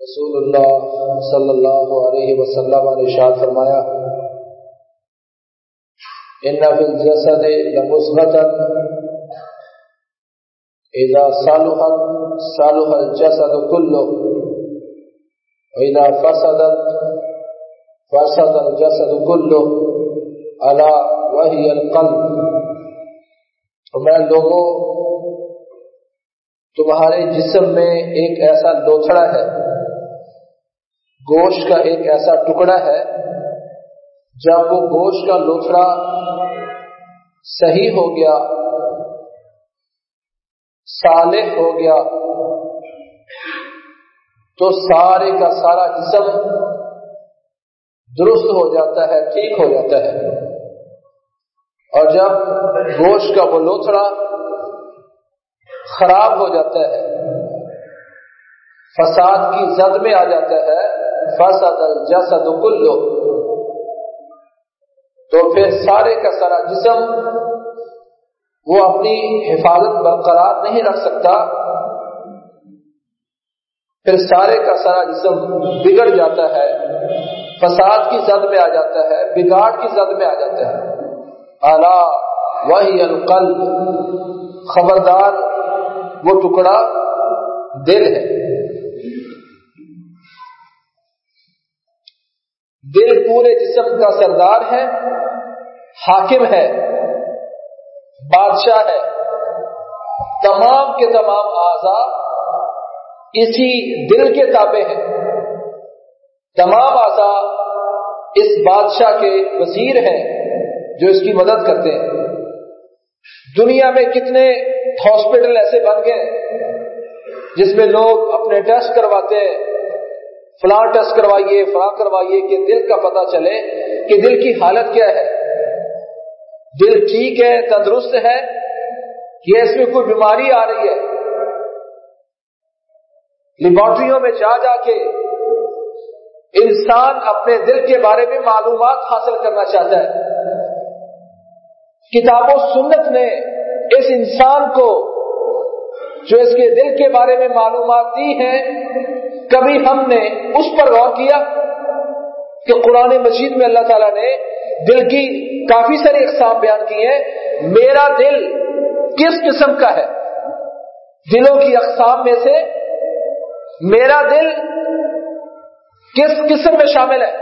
رسول اللہ صلی اللہ علیہ وسلم نے ارشاد فرمایا، ان فی الجسد لمثبتا اذا صلحت صلح الجسد كله واذا فسدت فسد الجسد كله الا وهي القلب. میں لوگوں، تمہارے جسم میں ایک ایسا لوتھڑا ہے گوشت کا ایک ایسا ٹکڑا ہے، جب وہ گوشت کا لوتھڑا صحیح ہو گیا، صالح ہو گیا، تو سارے کا سارا جسم درست ہو جاتا ہے، ٹھیک ہو جاتا ہے۔ اور جب گوشت کا وہ لوتھڑا خراب ہو جاتا ہے، فساد کی زد میں آ جاتا ہے فساد الجسد کلو تو پھر سارے کا سارا جسم وہ اپنی حفاظت برقرار نہیں رکھ سکتا، پھر سارے کا سارا جسم بگڑ جاتا ہے، فساد کی زد میں آ جاتا ہے، بگاڑ کی زد میں آ جاتا ہے۔ اعلی وہی القلب، خبردار وہ ٹکڑا دل ہے۔ دل پورے جسم کا سردار ہے، حاکم ہے، بادشاہ ہے۔ تمام کے تمام آزاد اسی دل کے تابع ہیں۔ تمام آزاد اس بادشاہ کے وزیر ہیں جو اس کی مدد کرتے ہیں۔ دنیا میں کتنے ہاسپٹل ایسے بن گئے جس میں لوگ اپنے ٹیسٹ کرواتے ہیں فلاں ٹیسٹ کروائیے، فلاں کروائیے کہ دل کا پتہ چلے کہ دل کی حالت کیا ہے۔ دل ٹھیک ہے، تندرست ہے یا اس میں کوئی بیماری آ رہی ہے۔ لیبارٹریوں میں جا جا کے انسان اپنے دل کے بارے میں معلومات حاصل کرنا چاہتا ہے۔ کتاب و سنت نے اس انسان کو جو اس کے دل کے بارے میں معلومات دی ہیں کبھی ہم نے اس پر غور کیا کہ قرآن مجید میں اللہ تعالیٰ نے دل کی کافی ساری اقسام بیان کی ہیں، میرا دل کس قسم کا ہے؟ دلوں کی اقسام میں سے میرا دل کس قسم میں شامل ہے؟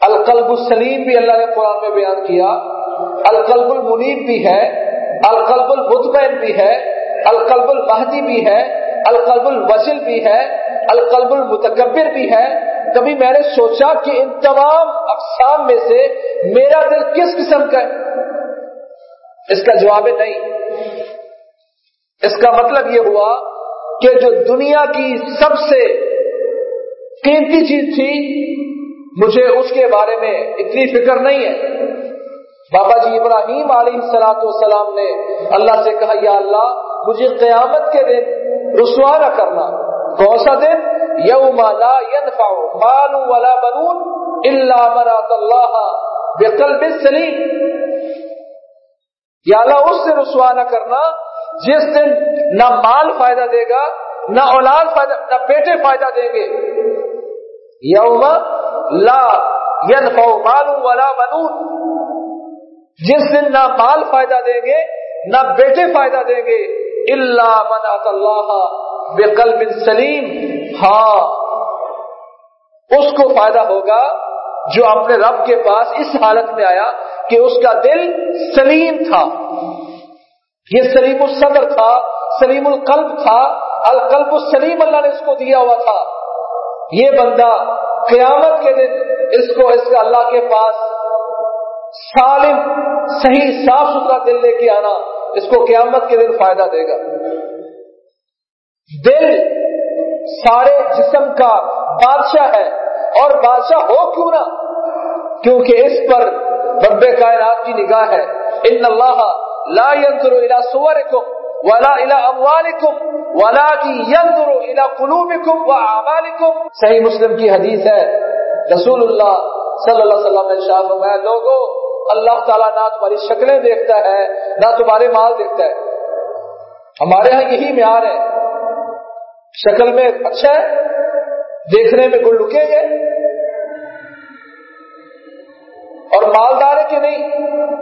القلب السلیم بھی اللہ نے قرآن میں بیان کیا، القلب المنیب بھی ہے، القلب المطمئن بھی ہے، القلب المہدی بھی ہے القلب الوزل بھی ہے، القلب المتکبر بھی ہے۔ کبھی میں نے سوچا کہ ان تمام اقسام میں سے میرا دل کس قسم کا ہے؟ اس کا جواب نہیں۔ اس کا مطلب یہ ہوا کہ جو دنیا کی سب سے قیمتی چیز تھی، مجھے اس کے بارے میں اتنی فکر نہیں ہے۔ بابا جی ابراہیم علیہ سلاۃ والسلام نے اللہ سے کہا، یا اللہ، مجھے قیامت کے دن رسوا نہ کرنا۔ کون سا دن؟ یوم لا ينفع مال ولا بنون الا من اللہ بقلب سلیم۔ یا اللہ، اس سے رسوا نہ کرنا جس دن نہ مال فائدہ دے گا، نہ اولاد فائدہ، نہ بیٹے فائدہ دیں گے۔ یوم لا ينفع مال ولا بنون۔ جس دن نہ مال فائدہ دیں گے، نہ بیٹے فائدہ دیں گے۔ اللہ من اللہ بے قلب سلیم ہاں اس کو فائدہ ہوگا جو اپنے رب کے پاس اس حالت میں آیا کہ اس کا دل سلیم تھا۔ یہ سلیم الصدر تھا، سلیم القلب تھا۔ القلب السلیم اللہ نے اس کو دیا ہوا تھا۔ یہ بندہ قیامت کے دن اس کو اس کا اللہ کے پاس سالم، صحیح، صاف ستھرا دل لے کے آنا۔ اس کو قیامت کے دن فائدہ دے گا۔ دل سارے جسم کا بادشاہ ہے اور بادشاہ ہو کیوں نہ؟ کیونکہ اس پر رب کائنات کی نگاہ ہے۔ ان اللہ لا ينظر الى صوركم ولا الى اموالكم ولكن ينظر الى قلوبكم واعمالكم صحیح مسلم کی حدیث ہے۔ رسول اللہ صلی اللہ علیہ وسلم نے ارشاد فرمایا لوگوں اللہ تعالیٰ نہ تمہاری شکلیں دیکھتا ہے، نہ تمہارے مال دیکھتا ہے۔ ہمارے ہاں یہی معیار ہے۔ شکل میں اچھا ہے، دیکھنے میں گل لکیں گے اور مالدار ہے کہ نہیں؟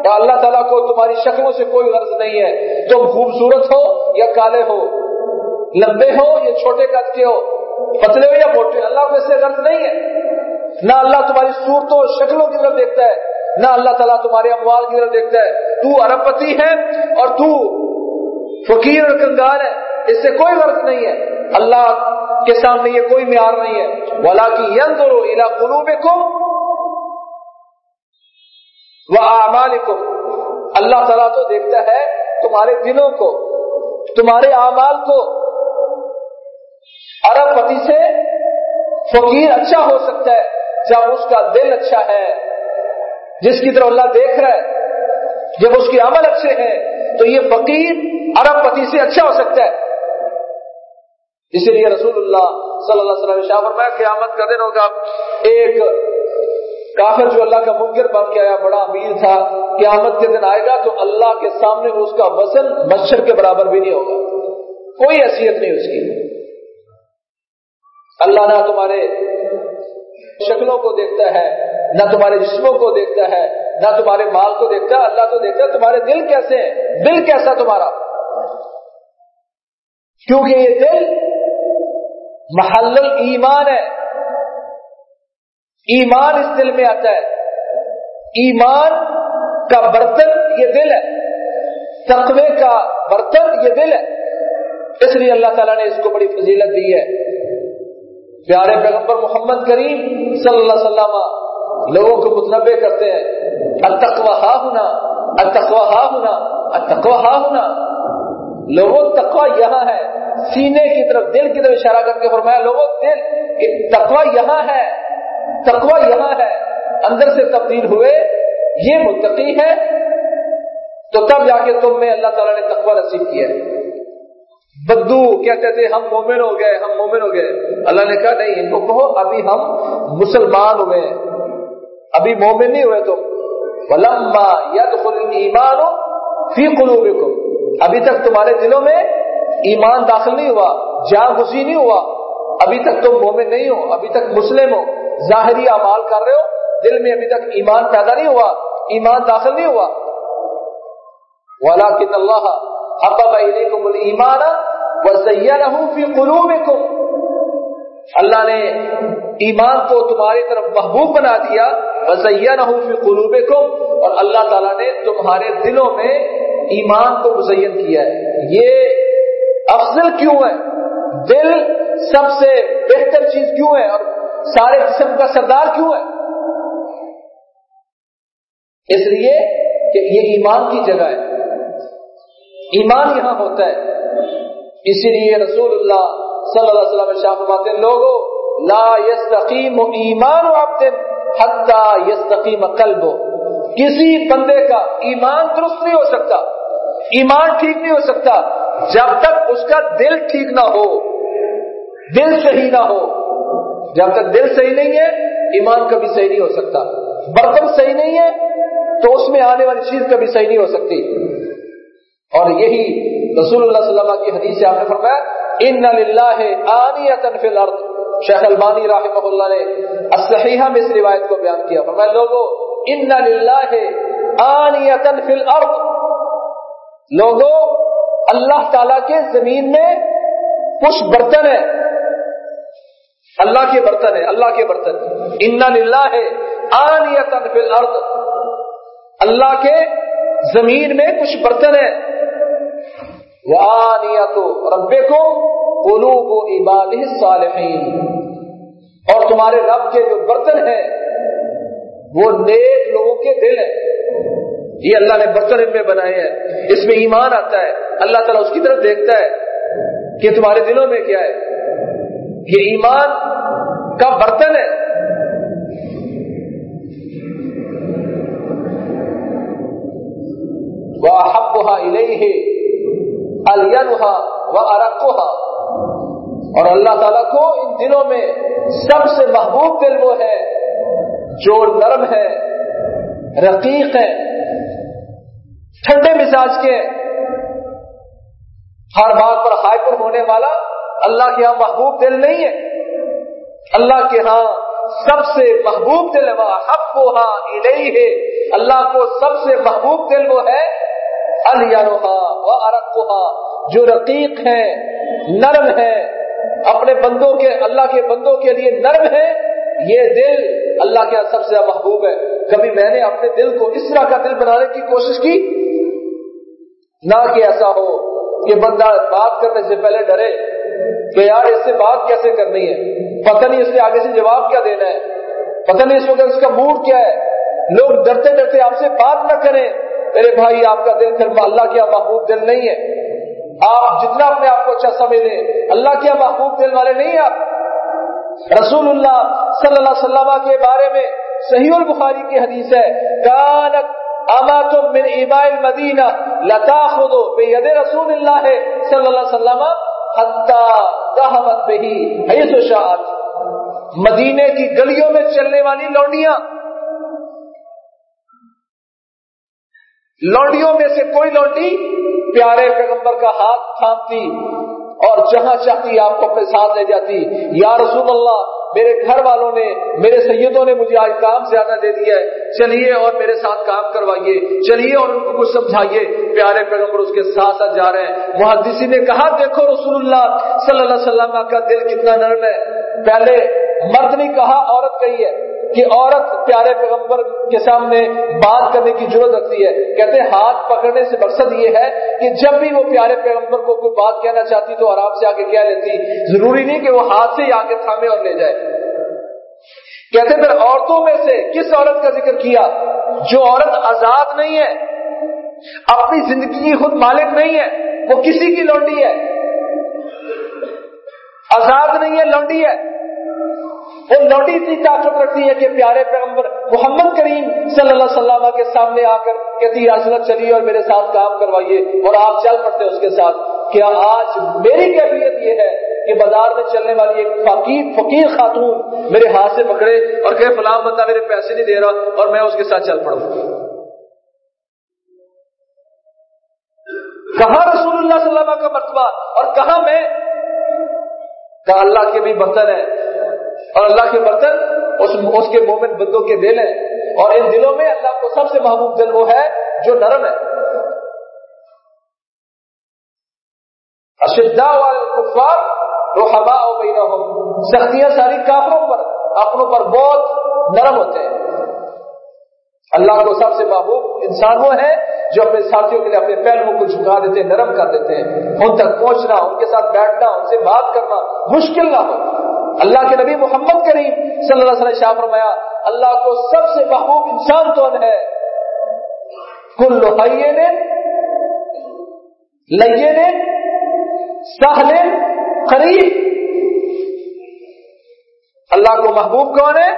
یا اللہ تعالیٰ کو تمہاری شکلوں سے کوئی غرض نہیں ہے۔ تم خوبصورت ہو یا کالے ہو، لمبے ہو یا چھوٹے قد کے ہو، پتلے ہو یا موٹے، اللہ کو اس سے غرض نہیں ہے۔ نہ اللہ تمہاری صورتوں اور شکلوں کی طرف دیکھتا ہے۔ نہ اللہ تعالیٰ تمہارے اموال کی طرف دیکھتا ہے۔ تو ارب پتی ہے اور تو فقیر اور کنگار ہے۔ اس سے کوئی غرض نہیں ہے۔ اللہ کے سامنے یہ کوئی معیار نہیں ہے۔ ولا کی ین کرو الا قلوب وہ اللہ تعالیٰ تو دیکھتا ہے تمہارے دلوں کو، تمہارے اعمال کو۔ ارب پتی سے فقیر اچھا ہو سکتا ہے، جب اس کا دل اچھا ہے۔ جس کی طرف اللہ دیکھ رہا ہے، جب اس کے عمل اچھے ہیں، تو یہ فقیر ارب پتی سے اچھا ہو سکتا ہے۔ اسی لیے رسول اللہ صلی اللہ علیہ وسلم شاہ فرمایا، قیامت کا دن ہوگا۔ ایک کافر جو اللہ کا منکر بن کے آیا، بڑا امیر تھا، قیامت کے دن آئے گا تو اللہ کے سامنے اس کا وزن مچھر کے برابر بھی نہیں ہوگا۔ کوئی حیثیت نہیں اس کی۔ اللہ نہ تمہارے شکلوں کو دیکھتا ہے، نہ تمہارے جسموں کو دیکھتا ہے، نہ تمہارے مال کو دیکھتا ہے اللہ تو دیکھتا ہے تمہارے دل کیسے ہیں؟ دل کیسا تمہارا؟ کیونکہ یہ دل محل ایمان ہے۔ ایمان اس دل میں آتا ہے۔ ایمان کا برتن یہ دل ہے۔ تقوی کا برتن یہ دل ہے۔ اس لیے اللہ تعالیٰ نے اس کو بڑی فضیلت دی ہے۔ پیارے پیغمبر محمد کریم صلی اللہ علیہ وسلم لوگوں کو متنوع کرتے ہیں۔ التقوی ہا ہونا التقوی ہا ہونا التقوی ہا ہونا لوگوں، تقوی یہاں ہے۔ سینے کی طرف، دل کی طرف اشارہ کر کے فرمایا، لوگوں، دل تقوی یہاں ہے۔ تقوی یہاں ہے۔ اندر سے تبدیل ہوئے۔ یہ متقی ہے۔ تو تب جا کے تم میں اللہ تعالیٰ نے تقوی نصیب کیا بدو کہتے تھے ہم مومن ہو گئے، ہم مومن ہو گئے۔ اللہ نے کہا، نہیں، ان کو کہو، ابھی ہم مسلمان ہوئے ابھی مومن نہیں ہوئے تم ولما ید ایمان ہو فی قلوبکم ابھی تک تمہارے دلوں میں ایمان داخل نہیں ہوا جا گسی نہیں ہوا۔ ابھی تک تم مومن نہیں ہو، ابھی تک مسلم ہو۔ ظاہری اعمال کر رہے ہو، دل میں ابھی تک ایمان پیدا نہیں ہوا، ایمان داخل نہیں ہوا۔ والا کن اللہ ابا کو ایمان فی قلوبکم اللہ نے ایمان کو تمہاری طرف محبوب بنا دیا۔ وزین فی قلوبکم اور اللہ تعالیٰ نے تمہارے دلوں میں ایمان کو مزین کیا ہے۔ یہ افضل کیوں ہے؟ دل سب سے بہتر چیز کیوں ہے؟ اور سارے جسم کا سردار کیوں ہے؟ اس لیے کہ یہ ایمان کی جگہ ہے۔ ایمان یہاں ہوتا ہے۔ اسی لیے رسول اللہ صلی اللہ علیہ وسلم شاہ فرماتے ہیں لوگوں لا یستقیم ایمان حتی یستقیم قلب کسی بندے کا ایمان درست نہیں ہو سکتا، ایمان ٹھیک نہیں ہو سکتا، جب تک اس کا دل ٹھیک نہ ہو، دل صحیح نہ ہو۔ جب تک دل صحیح نہیں ہے، ایمان کبھی صحیح نہیں ہو سکتا۔ برتن صحیح نہیں ہے، تو اس میں آنے والی چیز کبھی صحیح نہیں ہو سکتی۔ اور یہی رسول اللہ صلی اللہ علیہ وسلم کی حدیث سے آپ نے فرمایا ان للہ آنیتن فی الارض شیخ البانی رحمہ اللہ نے الصحیحہ میں اس روایت کو بیان کیا۔ فرمایا لوگوں ان للہ آنیتن فی الارض لوگوں اللہ تعالی کے زمین میں کچھ برتن ہے اللہ کے برتن ہے اللہ کے برتن۔ ان للہ آنیتن فی الارض اللہ کے زمین میں کچھ برتن ہے وہ رب کو قلوب عباد صالحین اور تمہارے رب کے جو برتن ہیں، وہ نیک لوگوں کے دل ہیں۔ یہ اللہ نے برتن ان میں بنائے ہیں۔ اس میں ایمان آتا ہے۔ اللہ تعالیٰ اس کی طرف دیکھتا ہے کہ تمہارے دلوں میں کیا ہے۔ یہ ایمان کا برتن ہے۔ وہ حقا الہی الینحا و اور اللہ تعالیٰ کو ان دلوں میں سب سے محبوب دل وہ ہے، جو نرم ہے، رقیق ہے، ٹھنڈے مزاج کے۔ ہر بات پر ہائپر ہونے والا اللہ کے ہاں محبوب دل نہیں ہے۔ اللہ کے ہاں سب سے محبوب دل وہ حق وہ ہاں ہے اللہ کو سب سے محبوب دل وہ ہے الروحا و ارقا جو رقیق ہے نرم ہے اپنے بندوں کے، اللہ کے بندوں کے لیے نرم ہے یہ دل اللہ کے سب سے محبوب ہے۔ کبھی میں نے اپنے دل کو اس طرح کا دل بنانے کی کوشش کی؟ نہ کہ ایسا ہو کہ بندہ بات کرنے سے پہلے ڈرے کہ یار اس سے بات کیسے کرنی ہے؟ پتہ نہیں اس سے آگے سے جواب کیا دینا ہے۔ پتہ نہیں اس وقت اس کا موڈ کیا ہے۔ لوگ ڈرتے ڈرتے آپ سے بات نہ کریں۔ میرے بھائی، آپ کا دل پھر اللہ کیا محبوب دل نہیں ہے۔ آپ جتنا اپنے آپ کو اچھا سمجھ لیں اللہ کیا محبوب دل والے نہیں آپ۔ رسول اللہ صلی اللہ علیہ وسلم کے بارے میں صحیح البخاری کی حدیث ہے، کانت اما تم من ایماء المدینہ لتا خودو بے ید رسول اللہ ہے صلی اللہ علیہ وسلم حتی بہی حیث و شاعت مدینے کی گلیوں میں چلنے والی لونڈیاں لونڈیوں میں سے کوئی لونڈی پیارے پیغمبر کا ہاتھ تھامتی اور جہاں چاہتی آپ کو اپنے ساتھ لے جاتی۔ یا رسول اللہ، میرے گھر والوں نے، میرے سیدوں نے مجھے آج کام زیادہ دے دیا ہے۔ چلیے اور میرے ساتھ کام کروائیے۔ چلیے اور ان کو کچھ سمجھائیے۔ پیارے پیغمبر اس کے ساتھ ساتھ جا رہے ہیں۔ محدثی نے کہا، دیکھو رسول اللہ صلی اللہ علیہ وسلم کا دل کتنا نرم ہے۔ پہلے مرد نے کہا، عورت کہی ہے کہ عورت پیارے پیغمبر کے سامنے بات کرنے کی ضرورت رکھتی ہے۔ کہتے ہیں، ہاتھ پکڑنے سے مقصد یہ ہے کہ جب بھی وہ پیارے پیغمبر کو کوئی بات کہنا چاہتی تو آرام سے آگے کہہ لیتی۔ ضروری نہیں کہ وہ ہاتھ سے ہی آگے تھامے اور لے جائے۔ کہتے پھر عورتوں میں سے کس عورت کا ذکر کیا؟ جو عورت آزاد نہیں ہے، اپنی زندگی کی خود مالک نہیں ہے، وہ کسی کی لونڈی ہے۔ آزاد نہیں ہے، لونڈی ہے۔ وہ لوٹی سی طاقت رکھتی ہے کہ پیارے پیغمبر محمد کریم صلی اللہ علیہ وسلم کے سامنے آ کر کہتی رسولت چلیے اور میرے ساتھ کام کروائیے اور آپ چل پڑتے اس کے ساتھ۔ کیا آج میری کیفیت یہ ہے کہ بازار میں چلنے والی ایک فقیر فقیر خاتون میرے ہاتھ سے پکڑے اور کہ فلاں بندہ میرے پیسے نہیں دے رہا اور میں اس کے ساتھ چل پڑوں کہاں رسول اللہ صلی اللہ علیہ وسلم کا مرتبہ اور کہاں میں؟ کہا، اللہ کے بھی برتن ہے اور اللہ کے برتن اس, اس کے مومن بندوں کے دل ہیں اور ان دلوں میں اللہ کو سب سے محبوب دل وہ ہے جو نرم ہے۔ اشدا والکفار رحماء بینہم۔ سختیاں ساری کافروں پر اپنوں پر بہت نرم ہوتے ہیں۔ اللہ کو سب سے محبوب انسان وہ ہے جو اپنے ساتھیوں کے لیے اپنے پہلوؤں کو جھکا دیتے ہیں نرم کر دیتے ہیں۔ ان تک پہنچنا ان کے ساتھ بیٹھنا ان سے بات کرنا مشکل نہ ہو۔ اللہ کے نبی محمد کریم صلی اللہ علیہ وسلم شاہ فرمایا، اللہ کو سب سے محبوب انسان کون ہے؟ کل لوہائیے نے لئیے نے سہلے قریب۔ اللہ کو محبوب کون ہے؟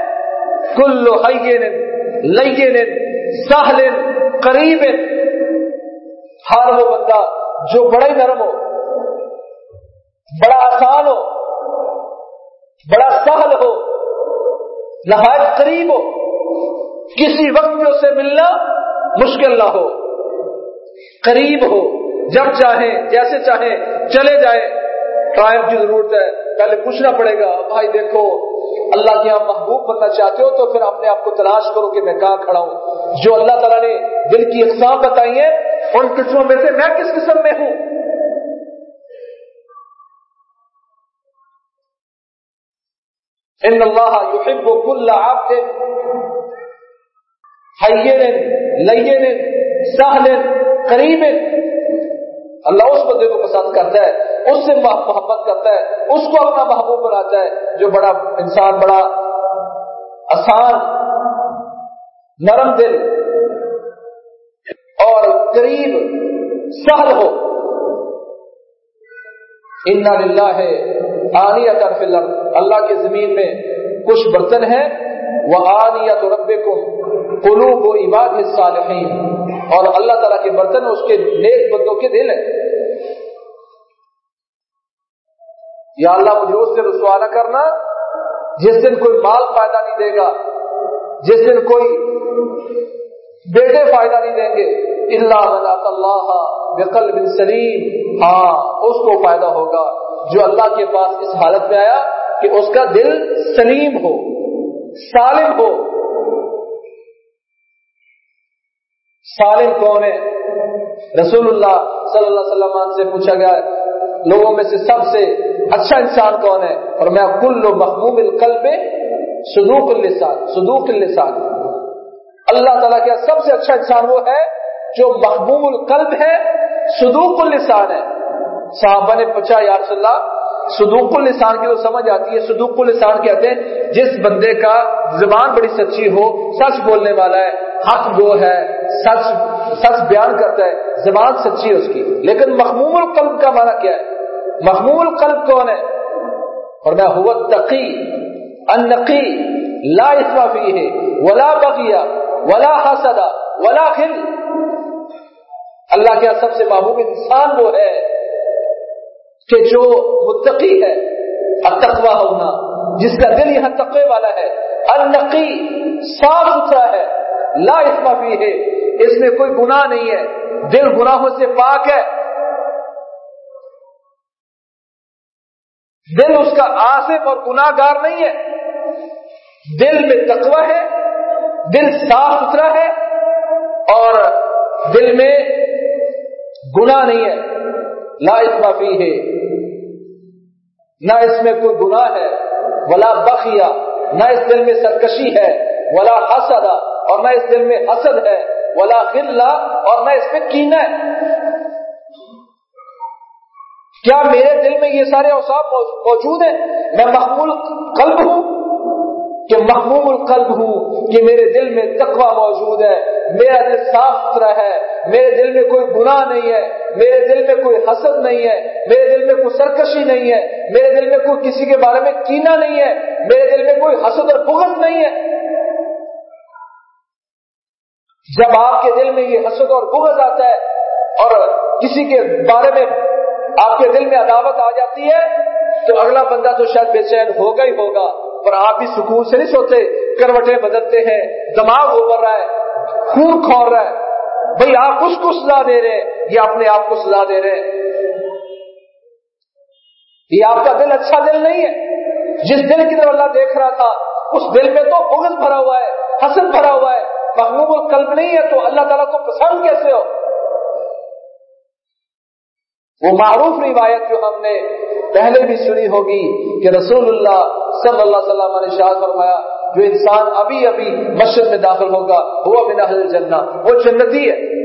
کل لوہائیے نے لئیے نے سہلے قریب۔ ہر وہ بندہ، جو بڑا ہی نرم ہو، بڑا آسان ہو بڑا سہل ہو نہایت قریب ہو، کسی وقت میں اسے ملنا مشکل نہ ہو۔ قریب ہو، جب چاہیں، جیسے چاہیں چلے جائیں۔ ٹائم کی ضرورت ہے، پہلے پوچھنا پڑے گا، بھائی دیکھو، اللہ کے یہاں محبوب بننا چاہتے ہو تو پھر اپنے آپ کو تلاش کرو کہ میں کہاں کھڑا ہوں۔ جو اللہ تعالیٰ نے دل کی اقسام بتائی ہیں، ان قسموں میں سے میں کس قسم میں ہوں؟ ان اللہ يحب كل عبد حین لین سہل قریب اللہ اس بندے کو پسند کرتا ہے، اس سے محبت کرتا ہے، اس کو اپنا محبوب بناتا ہے، جو بڑا انسان، بڑا آسان، نرم دل اور قریب، سہل ہو۔ ان للہ ہے آنی فی اللہ کی زمین میں کچھ برتن ہیں۔ وہ آنیت رب کو قلوب و عباد الصالحین اور اللہ تعالیٰ کے برتن اس کے نیک بندوں کے دل ہیں۔ یا اللہ مجھے اس سے رسوا نہ کرنا جس دن کوئی مال فائدہ نہیں دے گا، جس دن کوئی بیٹے فائدہ نہیں دیں گے۔ اللہ اللہ بقل بن سلیم ہاں اس کو فائدہ ہوگا جو اللہ کے پاس اس حالت میں آیا۔ کہ اس کا دل سلیم ہو، سالم ہو۔ سالم کون ہے؟ رسول اللہ صلی اللہ علیہ وسلم سے پوچھا گیا لوگوں میں سے سب سے اچھا انسان کون ہے؟ اور میں کل محبوب القلب صدوق اللسان صدوق اللسان۔ اللہ تعالیٰ کا سب سے اچھا انسان وہ ہے جو محبوب القلب ہے، صدوق اللسان ہے۔ صحابہ نے پوچھا، یا رسول اللہ صدوق اللسان کی تو سمجھ آتی ہے، صدوق اللسان کہتے ہیں، جس بندے کا زبان بڑی سچی ہو، سچ بولنے والا ہے، حق گو ہے، سچ سچ بیان کرتا ہے، زبان سچی ہے اس کی۔ لیکن محموم القلب کا معنی کیا ہے؟ محموم القلب کون ہے؟ اور میں ہوا تقی انقی لا اتفافی ہے ولا بغیا ولا حسدا ولا خل۔ اللہ کے سب سے محبوب انسان وہ ہے۔ کہ جو متقی ہے، التقوی ہونا، جس کا دل یہاں تقوی والا ہے، النقی، صاف ستھرا ہے، لا اسما بھی ہے اس میں کوئی گناہ نہیں ہے، دل گناہوں سے پاک ہے۔ دل اس کا آصف اور گناہ گار نہیں ہے۔ دل میں تقوی ہے، دل صاف ستھرا ہے اور دل میں گناہ نہیں ہے۔ لا اسما فی ہے نہ اس میں کوئی گناہ ہے، ولا بخیا نہ اس دل میں سرکشی ہے، ولا حسدا اور نہ اس دل میں حسد ہے، ولا خلا اور نہ اس میں کینا ہے۔ کیا میرے دل میں یہ سارے اوساف موجود ہیں؟ میں محمول قلب ہوں؟ کہ محموم القلب ہوں، کہ میرے دل میں تقوی موجود ہے، میرا دل صاف ستھرا ہے، میرے دل میں کوئی گناہ نہیں ہے، میرے دل میں کوئی حسد نہیں ہے، میرے دل میں کوئی سرکشی نہیں ہے، میرے دل میں کوئی کسی کے بارے میں کینا نہیں ہے، میرے دل میں کوئی حسد اور بغض نہیں ہے۔ جب آپ کے دل میں یہ حسد اور بغض آتا ہے اور کسی کے بارے میں آپ کے دل میں عداوت آ جاتی ہے، تو اگلا بندہ تو شاید بے چین ہوگا ہی ہوگا۔ اور آپ بھی سکون سے نہیں سوتے، کروٹیں بدلتے ہیں، دماغ ابھر رہا ہے، خون کھور رہا ہے۔ بھائی آپ اس کو سزا دے رہے ہیں یا اپنے آپ کو سزا دے رہے ہیں۔ یہ آپ کا دل اچھا دل نہیں ہے۔ جس دل کی طرف اللہ دیکھ رہا تھا، اس دل میں تو بغض بھرا ہوا ہے حسن بھرا ہوا ہے۔ محبوب القلب نہیں ہے، تو اللہ تعالیٰ کو پسند کیسے ہو؟ وہ معروف روایت جو ہم نے پہلے بھی سنی ہوگی کہ رسول اللہ صلی اللہ علیہ وسلم نے شاہ فرمایا، جو انسان ابھی ابھی مسجد میں داخل ہوگا وہ بنا اہل جنہ وہ جنتی ہے۔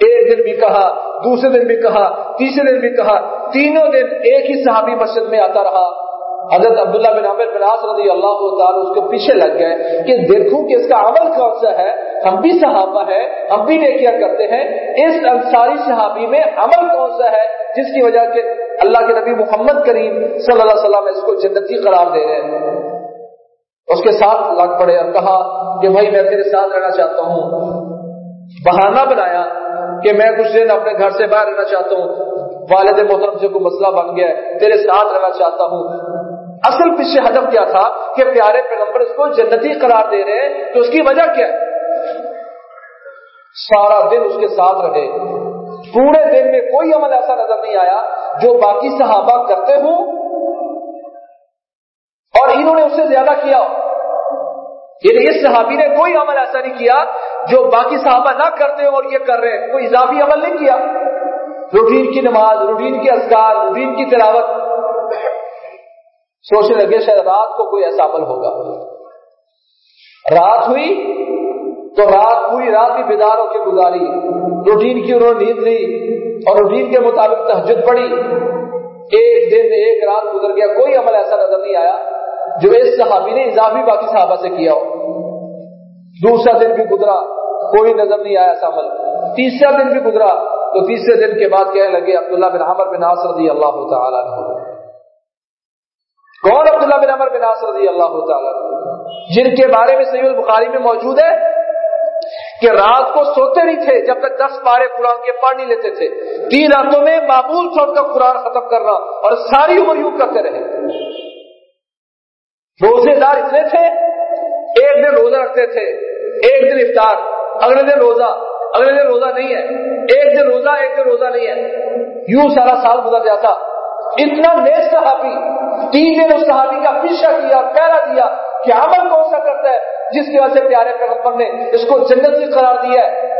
ایک دن بھی کہا، دوسرے دن بھی کہا، تیسرے دن بھی کہا، تینوں دن ایک ہی صحابی مسجد میں آتا رہا۔ حضرت عبداللہ بن عامر بن عاص رضی اللہ تعالیٰ اس کے پیچھے لگ گئے کہ دیکھوں کہ اس کا عمل کون سا ہے۔ ہم بھی صحابہ ہیں، ہم بھی نیکیاں کرتے ہیں۔ اس انصاری صحابی میں عمل کون سا ہے جس کی وجہ سے اللہ کے نبی محمد کریم صلی اللہ علیہ وسلم اس کو جنتی قرار دے رہے ہیں۔ اس کے ساتھ لگ پڑے اور کہا کہ بھائی میں تیرے ساتھ رہنا چاہتا ہوں۔ بہانہ بنایا کہ میں کچھ دن اپنے گھر سے باہر رہنا چاہتا ہوں۔ والد محترم سے کوئی مسئلہ بن گیا ہے، تیرے ساتھ رہنا چاہتا ہوں۔ اصل پیچھے ہدف کیا تھا کہ پیارے پیغمبر اس کو جنتی قرار دے رہے ہیں تو اس کی وجہ کیا ہے؟ سارا دن اس کے ساتھ رہے۔ پورے دن میں کوئی عمل ایسا نظر نہیں آیا جو باقی صحابہ کرتے ہوں اور انہوں نے اس سے زیادہ کیا یعنی اس صحابی نے کوئی عمل ایسا نہیں کیا جو باقی صحابہ نہ کرتے اور یہ کر رہے ہیں۔ کوئی اضافی عمل نہیں کیا۔ روٹین کی نماز، روٹین کے اذکار، روٹین کی تلاوت۔ سوچنے لگے شاید رات کو کوئی ایسا عمل ہوگا۔ رات ہوئی تو رات پوری رات بھی بیدار ہو کے گزاری۔ روٹین کی انہوں نے نیند لی اور روٹین کے مطابق تحجد پڑی ایک دن ایک رات گزر گیا، کوئی عمل ایسا نظر نہیں آیا جو اس صحابی نے اضافی باقی صحابہ سے کیا ہو۔ دوسرا دن بھی گزرا، کوئی نظر نہیں آیا ایسا عمل۔ تیسرا دن بھی گزرا تو تیسرے دن کے بعد کہنے لگے عبداللہ بن عمر بن عاص رضی اللہ تعالیٰ عنہ۔ کون عبداللہ بن عمر بن عاص رضی اللہ تعالیٰ جن کے بارے میں صحیح البخاری میں موجود ہے کہ رات کو سوتے نہیں تھے، جب تک دس پارے قرآن کے پڑھ نہیں لیتے تھے۔ تین راتوں میں معمول چھوڑ کر قرآن ختم کرنا اور ساری عمر یوں کرتے رہے۔ روزے دار اتنے تھے، ایک دن روزہ رکھتے تھے، ایک دن افطار، اگلے دن روزہ، اگلے دن روزہ نہیں ہے۔ ایک دن روزہ، ایک دن روزہ نہیں ہے۔ یوں سارا سال گزر جاتا۔ اتنا نیک صحابی تین دن اس صحابی کا پیچھا کیا پہرا پہلا دیا کہ عمل کون سا کرتا ہے؟ جس کی وجہ سے پیارے پیغمبر نے اس کو جنت سے قرار دیا ہے۔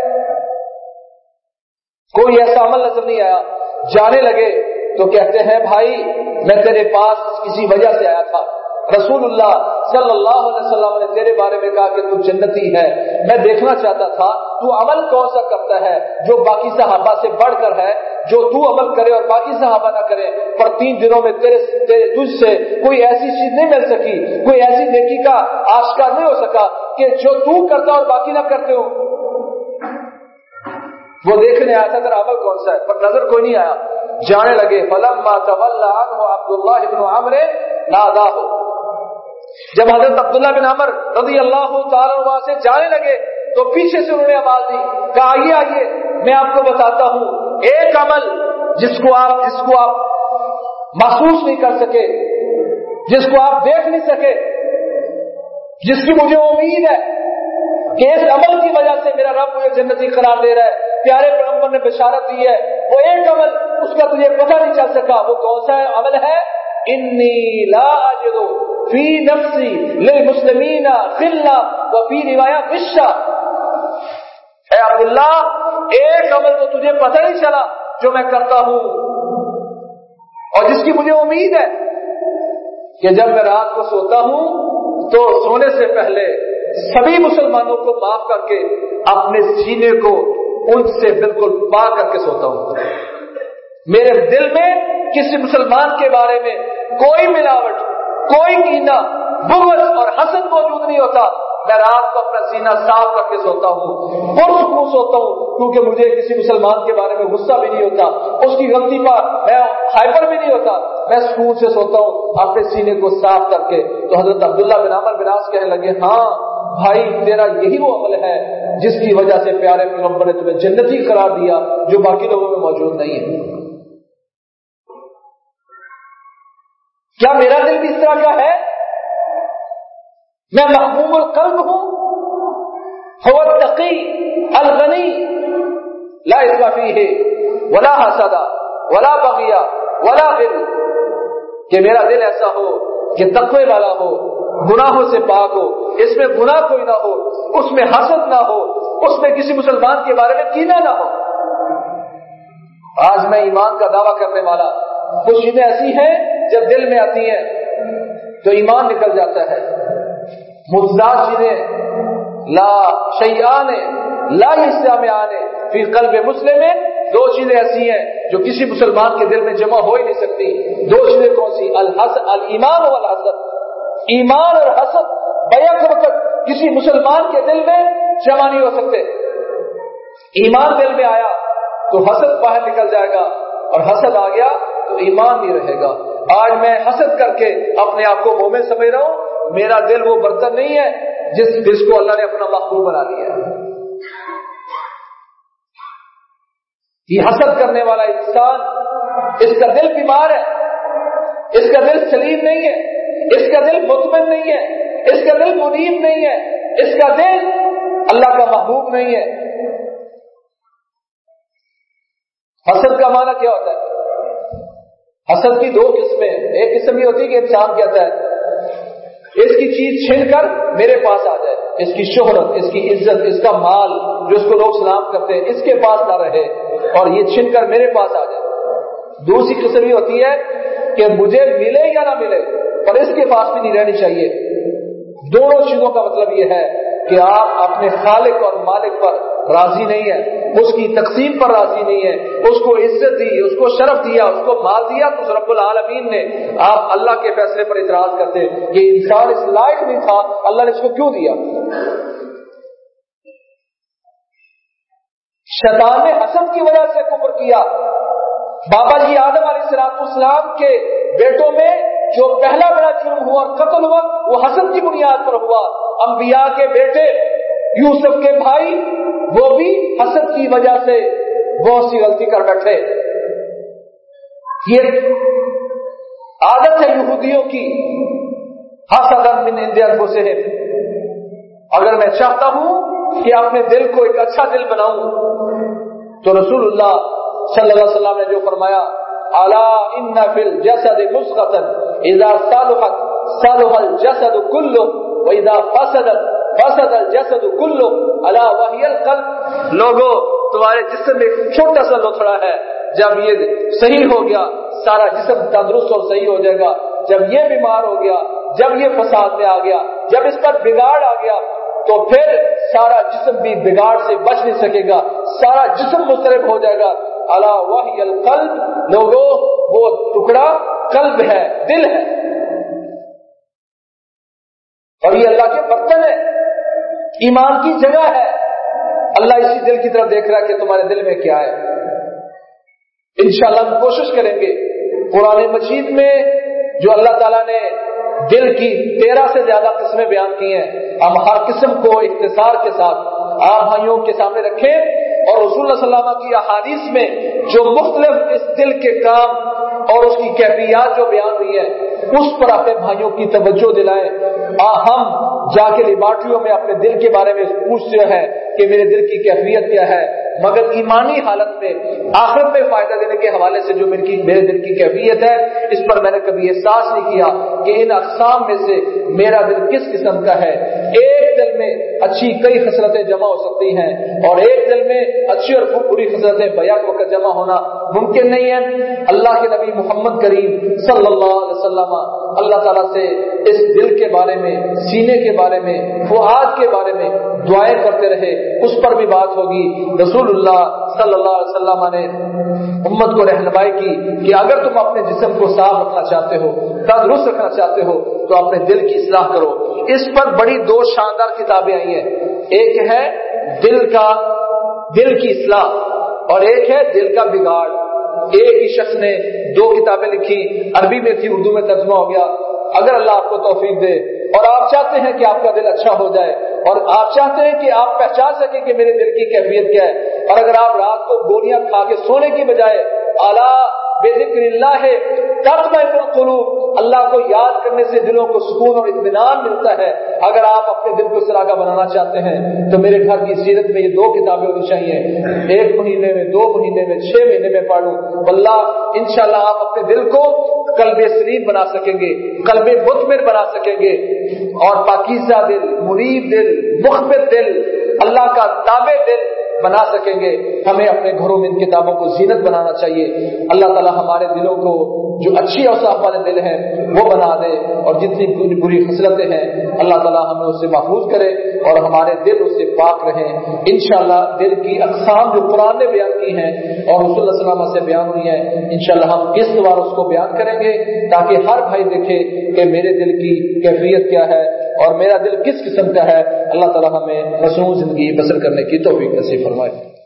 کوئی ایسا عمل نظر نہیں آیا۔ جانے لگے تو کہتے ہیں، بھائی، میں تیرے پاس کسی وجہ سے آیا تھا۔ رسول اللہ صلی اللہ علیہ وسلم نے تیرے بارے میں کہا کہ تو جنتی ہے۔ میں دیکھنا چاہتا تھا تو عمل کون سا کرتا ہے جو باقی صحابہ سے بڑھ کر ہے، جو تو عمل کرے اور باقی صحابہ نہ کرے۔ پر تین دنوں میں تیرے تیرے تجھ سے کوئی ایسی چیز نہیں مل سکی، کوئی ایسی نیکی کا آشکار نہیں ہو سکا کہ جو تو کرتا اور باقی نہ کرتے ہو وہ دیکھنے آیا تھا تیرا عمل کون سا ہے، پر نظر کوئی نہیں آیا۔ جانے لگے فلم عبد اللہ ابن عامر نادا ہو جب حضرت عبداللہ بن عمر رضی اللہ تعالیٰ وہاں سے جانے لگے تو پیچھے سے انہوں نے آواز دی، کہا، آئیے آئیے، میں آپ کو بتاتا ہوں، ایک عمل جس کو آپ، جس کو آپ محسوس نہیں کر سکے، جس کو آپ دیکھ نہیں سکے، جس کی مجھے امید ہے کہ اس عمل کی وجہ سے میرا رب مجھے جنتی قرار دے رہا ہے، پیارے پیغمبر نے بشارت دی ہے، وہ ایک عمل، اس کا تجھے پتہ نہیں چل سکا، وہ کون سا عمل ہے؟ انی لا اجدو فی نفسی للمسلمین خلا و فی روایت وشا اے عبداللہ، ایک عمل تو تجھے پتہ نہیں چلا جو میں کرتا ہوں۔ اور جس کی مجھے امید ہے کہ جب میں رات کو سوتا ہوں تو سونے سے پہلے سبھی مسلمانوں کو معاف کر کے اپنے سینے کو ان سے بالکل پا کر کے سوتا ہوں۔ میرے دل میں کسی مسلمان کے بارے میں کوئی ملاوٹ، کوئی کینا بغض اور حسد موجود نہیں ہوتا۔ میں رات کو اپنا سینہ صاف کر کے سوتا ہوں، پرسکون سوتا ہوں، کیونکہ مجھے کسی مسلمان کے بارے میں غصہ بھی نہیں ہوتا۔ اس کی غلطی پر میں ہائپر بھی نہیں ہوتا۔ میں سکون سے سوتا ہوں، اپنے سینے کو صاف کر کے۔ تو حضرت عبداللہ بن عمر بناس کہنے لگے ہاں بھائی، تیرا یہی وہ عمل ہے جس کی وجہ سے پیارے پیغمبر نے تمہیں جنتی قرار دیا جو باقی لوگوں میں موجود نہیں ہے۔ کیا میرا دل بھی اس طرح کا ہے؟ میں محبوب القلب ہوں تقی الغنی، لا اسلافی ہے ولا حسدا ولا بغیا ولا دل کہ میرا دل ایسا ہو کہ تقوی والا ہو، گناہوں سے پاک ہو، اس میں گناہ کوئی نہ ہو، اس میں حسد نہ ہو، اس میں کسی مسلمان کے بارے میں کینا نہ ہو۔ آج میں ایمان کا دعویٰ کرنے والا کچھ چیزیں ایسی ہیں جب دل میں آتی ہیں تو ایمان نکل جاتا ہے۔ مفزاد چیزیں، لا شیان لا حصہ میں آنے۔ پھر قلب مسلم، دو چیزیں ایسی ہیں جو کسی مسلمان کے دل میں جمع ہو ہی نہیں سکتی۔ دو چیزیں کون سی؟ الحس المان و الحسد ایمان اور حسد بیک وقت کسی مسلمان کے دل میں جمع نہیں ہو سکتے۔ ایمان دل میں آیا تو حسد باہر نکل جائے گا اور حسد آ گیا تو ایمان نہیں رہے گا۔ آج میں حسد کر کے اپنے آپ کو مومن سمجھ رہا ہوں، میرا دل وہ برتن نہیں ہے جس جس کو اللہ نے اپنا محبوب بنا لیا ہے۔ یہ حسد کرنے والا انسان، اس کا دل بیمار ہے، اس کا دل سلیم نہیں ہے، اس کا دل مطمئن نہیں ہے، اس کا دل منیب نہیں ہے، اس کا دل اللہ کا محبوب نہیں ہے۔ حسد کا معنی کیا ہوتا ہے؟ حسد کی دو قسمیں ایک قسم یہ ہوتی ہے کہ انسان کہتا ہے، اس کی چیز چھن کر میرے پاس آ جائے۔ اس کی شہرت، اس کی عزت، اس کا مال جو اس کو لوگ سلام کرتے ہیں، اس کے پاس نہ رہے اور یہ چھن کر میرے پاس آ جائے۔ دوسری قسم یہ ہوتی ہے کہ مجھے ملے یا نہ ملے، پر اس کے پاس بھی نہیں رہنی چاہیے۔ دونوں چیزوں کا مطلب یہ ہے کہ آپ اپنے خالق اور مالک پر راضی نہیں ہے۔ اس کی تقسیم پر راضی نہیں ہے۔ اس کو عزت دی، اس کو شرف دیا، اس کو مال دیا تو رب العالمین نے۔ آپ اللہ کے فیصلے پر اعتراض کرتے یہ انسان اس لائق نہیں تھا۔ اللہ نے اس کو کیوں دیا؟ شیطان نے حسد کی وجہ سے کفر کیا۔ بابا جی آدم علیہ السلام اسلام کے بیٹوں میں جو پہلا بڑا جرم ہوا اور قتل ہوا، وہ حسن کی بنیاد پر ہوا۔ انبیاء کے بیٹے یوسف کے بھائی، وہ بھی حسد کی وجہ سے بہت سی غلطی کر بیٹھے۔ یہ عادت ہے یہودیوں کی۔ حسد من انڈیا کو سے اگر میں چاہتا ہوں کہ اپنے دل کو ایک اچھا دل بناؤں، تو رسول اللہ صلی اللہ علیہ وسلم نے جو فرمایا اللہ ان فل جسد مسقطن اذا صالحت صالح الجسد كله واذا فسدت فسد الجسد كله الا وهي القلب. لوگوں تمہارے جسم میں چھوٹا سا لوتھڑا ہے۔ جب یہ صحیح ہو گیا، سارا جسم تندرست اور صحیح ہو جائے گا۔ جب یہ بیمار ہو گیا، جب یہ فساد میں آ گیا، جب اس پر بگاڑ آ گیا، تو پھر سارا جسم بھی بگاڑ سے بچ نہیں سکے گا۔ سارا جسم مسترب ہو جائے گا۔ اللہ وحی القلب لوگوں وہ ٹکڑا قلب ہے، دل ہے اور یہ اللہ کے برتن ہے ایمان کی جگہ ہے۔ اللہ اسی دل کی طرف دیکھ رہا ہے کہ تمہارے دل میں کیا ہے۔ انشاءاللہ ہم کوشش کریں گے۔ قرآن مجید میں جو اللہ تعالیٰ نے دل کی تیرہ سے زیادہ قسمیں بیان کی ہیں، ہم ہر قسم کو اختصار کے ساتھ آپ بھائیوں کے سامنے رکھیں اور رسول اللہ صلی اللہ علیہ وسلم کی احادیث میں جو مختلف اس دل کے کام اور اس کی کیفیات جو بیان ہوئی ہے اس پر اپنے بھائیوں کی توجہ دلائیں۔ ہم جا کے لیبارٹریوں میں اپنے دل کے بارے میں پوچھتے ہیں کہ میرے دل کی کیفیت کیا ہے؟ مگر ایمانی حالت میں آخرت میں فائدہ دینے کے حوالے سے جو میرے کی میرے دل کی کیفیت ہے، اس پر میں نے کبھی احساس نہیں کیا کہ ان اقسام میں سے میرا دل کس قسم کا ہے۔ ایک دل میں اچھی کئی خسرتیں جمع ہو سکتی ہیں اور ایک دل میں اچھی اور بری خسرتیں بیک وقت جمع ہونا ممکن نہیں ہے۔ اللہ کے نبی محمد کریم صلی اللہ علیہ وسلم اللہ تعالیٰ سے اس دل کے بارے میں، سینے کے بارے میں فواد کے بارے میں دعائیں کرتے رہے، اس پر بھی بات ہوگی۔ رسول اللہ صلی اللہ علیہ وسلم نے امت کو رہنمائی کی کہ اگر تم اپنے جسم کو صاف رکھنا چاہتے ہو تندرست رکھنا چاہتے ہو، تو اپنے دل کی اصلاح کرو۔ اس پر بڑی دو شاندار کتابیں آئی ہیں۔ ایک ہے دل کا، دل کی اصلاح، اور ایک ہے دل کا بگاڑ۔ ایک ہی شخص نے دو کتابیں لکھی عربی میں تھی، اردو میں ترجمہ ہو گیا۔ اگر اللہ آپ کو توفیق دے اور آپ چاہتے ہیں کہ آپ کا دل اچھا ہو جائے، اور آپ چاہتے ہیں کہ آپ پہچان سکیں کہ میرے دل کی کیفیت کیا ہے۔ اور اگر آپ رات کو گولیاں کھا کے سونے کی بجائے، اعلیٰ بے ذکر اللہ ہے تب القلوب، اللہ کو یاد کرنے سے دلوں کو سکون اور اطمینان ملتا ہے۔ اگر آپ اپنے دل کو سراغا بنانا چاہتے ہیں، تو میرے گھر کی سیرت میں یہ دو کتابیں ہونی چاہیے۔ ایک مہینے میں، دو مہینے میں، چھ مہینے میں پڑھوں۔ اللہ انشاءاللہ آپ اپنے دل کو قلب سلیم بنا سکیں گے، قلب مطمر بنا سکیں گے۔ اور پاکیزہ دل، مرید دل مخبر دل، اللہ کا تابع دل بنا سکیں گے، ہمیں اپنے گھروں میں ان کتابوں کو زینت بنانا چاہیے۔ اللہ تعالیٰ ہمارے دلوں کو جو اچھی اوساف والے دل ہیں، وہ بنا دے۔ اور جتنی بری خصلتیں ہیں، اللہ تعالیٰ ہمیں اس سے محفوظ کرے اور ہمارے دل اس سے پاک رہیں۔ انشاءاللہ دل کی اقسام جو قرآن نے بیان کی ہیں اور رسول اللہ وسلم سے بیان ہوئی ہیں، انشاءاللہ ہم کس بار اس کو بیان کریں گے تاکہ ہر بھائی دیکھے کہ میرے دل کی کیفیت کیا ہے اور میرا دل کس قسم کا ہے؟ اللہ تعالیٰ ہمیں مصنوع زندگی بسر کرنے کی توفیق نصیب فرمائے۔